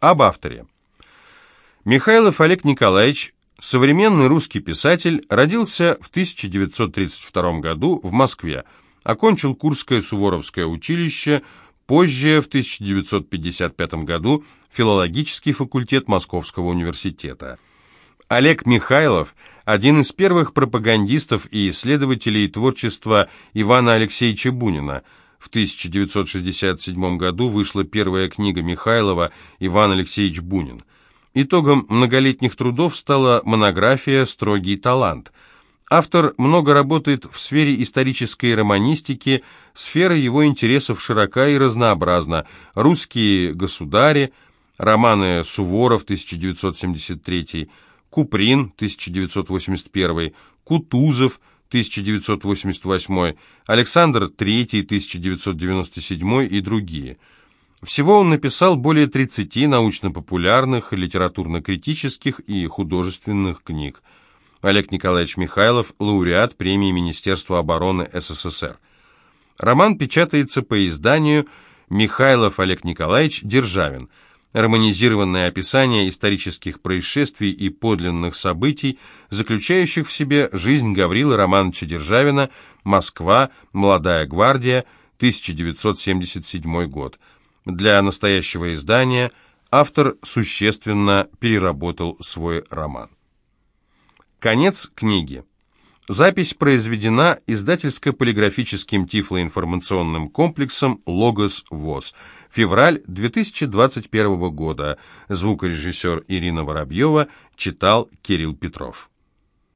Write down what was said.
Об авторе. Михайлов Олег Николаевич, современный русский писатель, родился в 1932 году в Москве, окончил Курское Суворовское училище, позже, в 1955 году, филологический факультет Московского университета. Олег Михайлов – один из первых пропагандистов и исследователей творчества Ивана Алексеевича Бунина. В 1967 году вышла первая книга Михайлова «Иван Алексеевич Бунин». Итогом многолетних трудов стала монография «Строгий талант». Автор много работает в сфере исторической романистики, сфера его интересов широка и разнообразна. Русские государи, романы Суворов, 1973 Куприн, 1981, Кутузов, 1988, Александр III, 1997 и другие. Всего он написал более 30 научно-популярных, литературно-критических и художественных книг. Олег Николаевич Михайлов, лауреат премии Министерства обороны СССР. Роман печатается по изданию «Михайлов Олег Николаевич Державин», романизированное описание исторических происшествий и подлинных событий, заключающих в себе жизнь Гаврила Романовича Державина, Москва, Молодая гвардия, 1977 год. Для настоящего издания автор существенно переработал свой роман. Конец книги. Запись произведена издательско-полиграфическим тифлоинформационным комплексом «Логос ВОЗ». Февраль 2021 года. Звукорежиссер Ирина Воробьева читал Кирилл Петров.